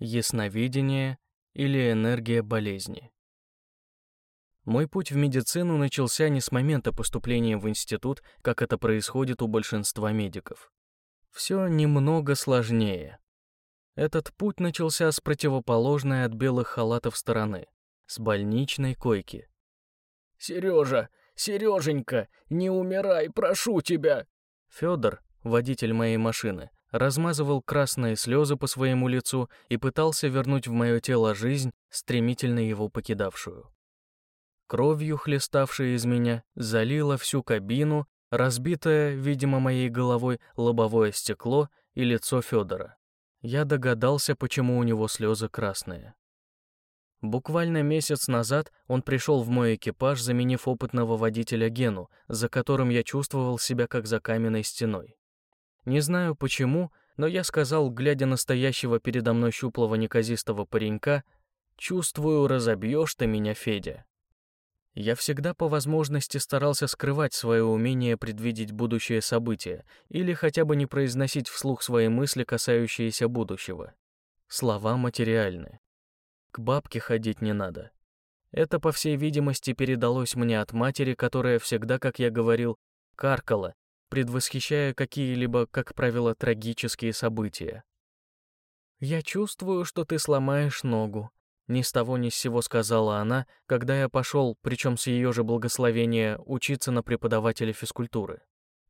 ясновидение или энергия болезни. Мой путь в медицину начался не с момента поступления в институт, как это происходит у большинства медиков. Все немного сложнее. Этот путь начался с противоположной от белых халатов стороны, с больничной койки. «Сережа, Сереженька, не умирай, прошу тебя!» Федор, водитель моей машины, размазывал красные слезы по своему лицу и пытался вернуть в мое тело жизнь, стремительно его покидавшую. Кровью, хлеставшей из меня, залила всю кабину, разбитое, видимо, моей головой лобовое стекло и лицо Федора. Я догадался, почему у него слезы красные. Буквально месяц назад он пришел в мой экипаж, заменив опытного водителя Гену, за которым я чувствовал себя как за каменной стеной. Не знаю почему, но я сказал, глядя на стоящего передо мной щуплого неказистого паренька, «Чувствую, разобьешь ты меня, Федя». Я всегда по возможности старался скрывать свое умение предвидеть будущее события или хотя бы не произносить вслух свои мысли, касающиеся будущего. Слова материальны. К бабке ходить не надо. Это, по всей видимости, передалось мне от матери, которая всегда, как я говорил, каркала, предвосхищая какие-либо, как правило, трагические события. «Я чувствую, что ты сломаешь ногу», — ни с того ни с сего сказала она, когда я пошел, причем с ее же благословения, учиться на преподавателя физкультуры.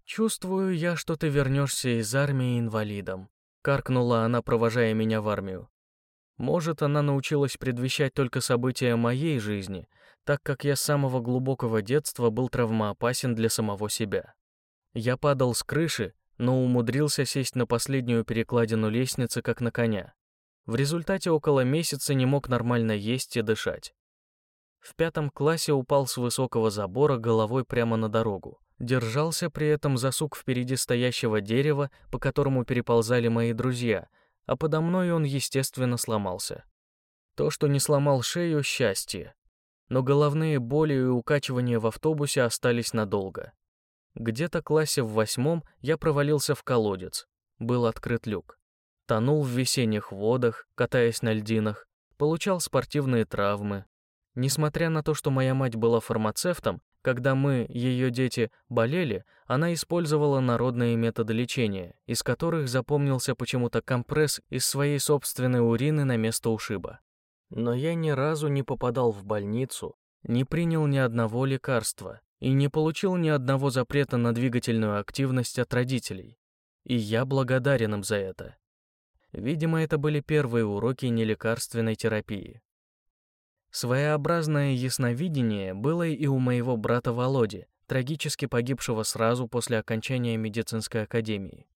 «Чувствую я, что ты вернешься из армии инвалидом», — каркнула она, провожая меня в армию. Может, она научилась предвещать только события моей жизни, так как я с самого глубокого детства был травмоопасен для самого себя. Я падал с крыши, но умудрился сесть на последнюю перекладину лестницы, как на коня. В результате около месяца не мог нормально есть и дышать. В пятом классе упал с высокого забора головой прямо на дорогу. Держался при этом за сук впереди стоящего дерева, по которому переползали мои друзья, а подо мной он, естественно, сломался. То, что не сломал шею, — счастье. Но головные боли и укачивания в автобусе остались надолго. Где-то классе в восьмом я провалился в колодец. Был открыт люк. Тонул в весенних водах, катаясь на льдинах, получал спортивные травмы. Несмотря на то, что моя мать была фармацевтом, когда мы, ее дети, болели, она использовала народные методы лечения, из которых запомнился почему-то компресс из своей собственной урины на место ушиба. Но я ни разу не попадал в больницу, не принял ни одного лекарства и не получил ни одного запрета на двигательную активность от родителей. И я благодарен им за это. Видимо, это были первые уроки нелекарственной терапии. Своеобразное ясновидение было и у моего брата Володи, трагически погибшего сразу после окончания медицинской академии.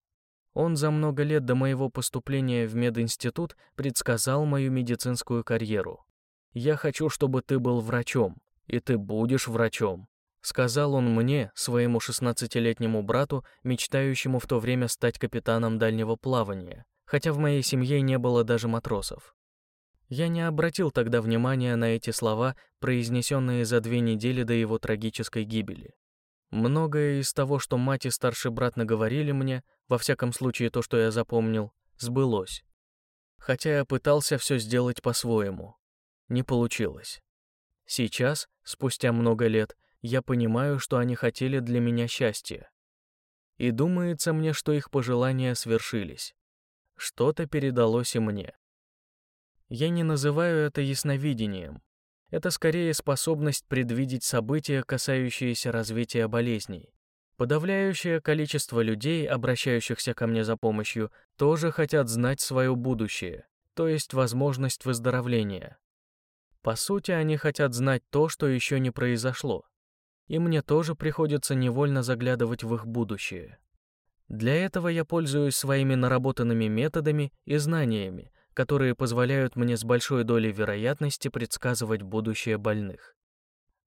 Он за много лет до моего поступления в мединститут предсказал мою медицинскую карьеру. «Я хочу, чтобы ты был врачом, и ты будешь врачом», сказал он мне, своему 16-летнему брату, мечтающему в то время стать капитаном дальнего плавания, хотя в моей семье не было даже матросов. Я не обратил тогда внимания на эти слова, произнесенные за две недели до его трагической гибели. Многое из того, что мать и старший брат наговорили мне, во всяком случае то, что я запомнил, сбылось. Хотя я пытался все сделать по-своему. Не получилось. Сейчас, спустя много лет, я понимаю, что они хотели для меня счастья. И думается мне, что их пожелания свершились. Что-то передалось и мне. Я не называю это ясновидением. Это скорее способность предвидеть события, касающиеся развития болезней. Подавляющее количество людей, обращающихся ко мне за помощью, тоже хотят знать свое будущее, то есть возможность выздоровления. По сути, они хотят знать то, что еще не произошло. И мне тоже приходится невольно заглядывать в их будущее. Для этого я пользуюсь своими наработанными методами и знаниями, которые позволяют мне с большой долей вероятности предсказывать будущее больных.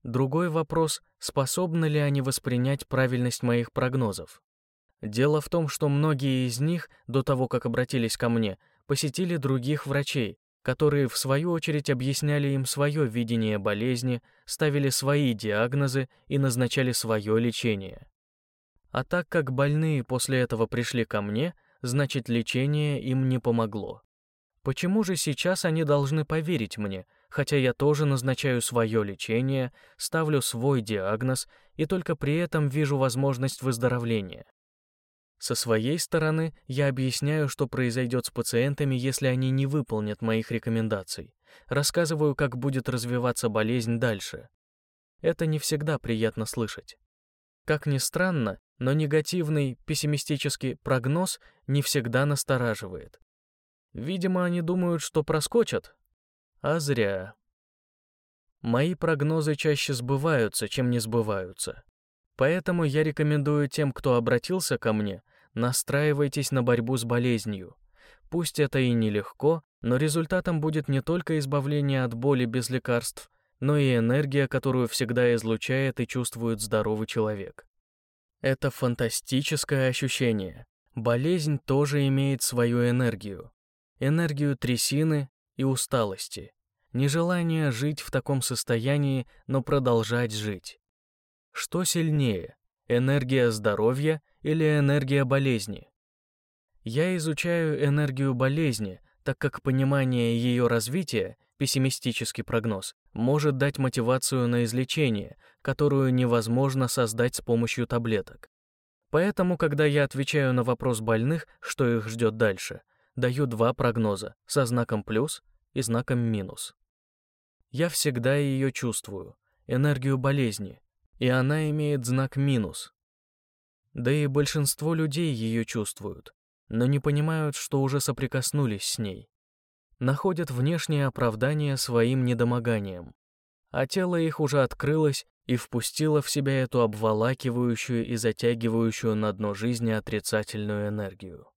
Другой вопрос, способны ли они воспринять правильность моих прогнозов. Дело в том, что многие из них, до того, как обратились ко мне, посетили других врачей, которые, в свою очередь, объясняли им свое видение болезни, ставили свои диагнозы и назначали свое лечение. А так как больные после этого пришли ко мне, значит, лечение им не помогло. Почему же сейчас они должны поверить мне, хотя я тоже назначаю свое лечение, ставлю свой диагноз и только при этом вижу возможность выздоровления? Со своей стороны, я объясняю, что произойдет с пациентами, если они не выполнят моих рекомендаций. Рассказываю, как будет развиваться болезнь дальше. Это не всегда приятно слышать. Как ни странно, но негативный, пессимистический прогноз не всегда настораживает. Видимо, они думают, что проскочат. А зря. Мои прогнозы чаще сбываются, чем не сбываются. Поэтому я рекомендую тем, кто обратился ко мне, настраивайтесь на борьбу с болезнью. Пусть это и нелегко, но результатом будет не только избавление от боли без лекарств, но и энергия, которую всегда излучает и чувствует здоровый человек. Это фантастическое ощущение. Болезнь тоже имеет свою энергию энергию трясины и усталости, нежелание жить в таком состоянии, но продолжать жить. Что сильнее, энергия здоровья или энергия болезни? Я изучаю энергию болезни, так как понимание ее развития, пессимистический прогноз, может дать мотивацию на излечение, которую невозможно создать с помощью таблеток. Поэтому, когда я отвечаю на вопрос больных, что их ждет дальше, даю два прогноза со знаком плюс и знаком минус. Я всегда ее чувствую, энергию болезни, и она имеет знак минус. Да и большинство людей ее чувствуют, но не понимают, что уже соприкоснулись с ней. Находят внешнее оправдание своим недомоганием, а тело их уже открылось и впустило в себя эту обволакивающую и затягивающую на дно жизни отрицательную энергию.